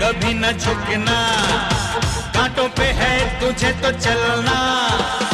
कभी न झुकना। कांटों पे है तुझे तो चलना।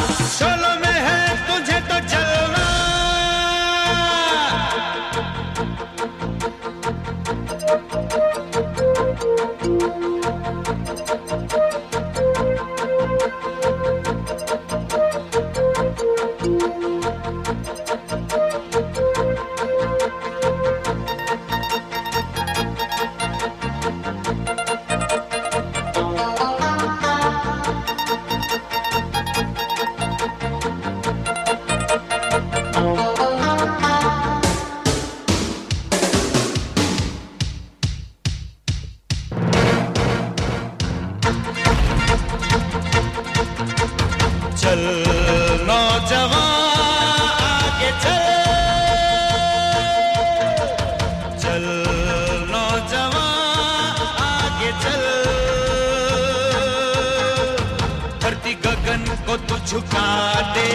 गगन को तू झुका दे,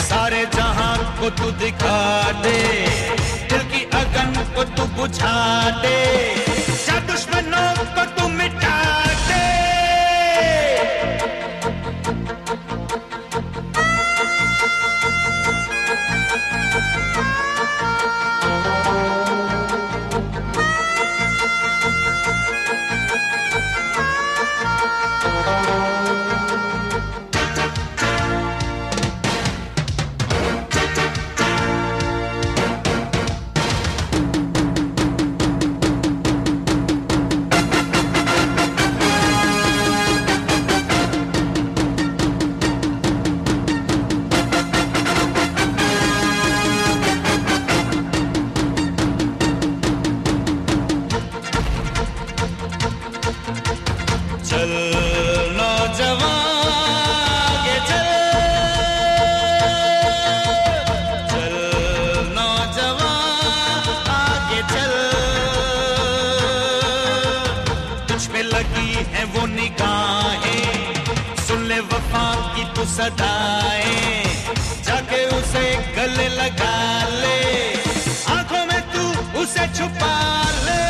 सारे जहाँ को तू दिखा दे, दिल की अगन को तू बुझा दे। दुश्मनों को तू वफा की तू सदाए जाके उसे गले लगा ले। आँखों में तू उसे छुपा ले।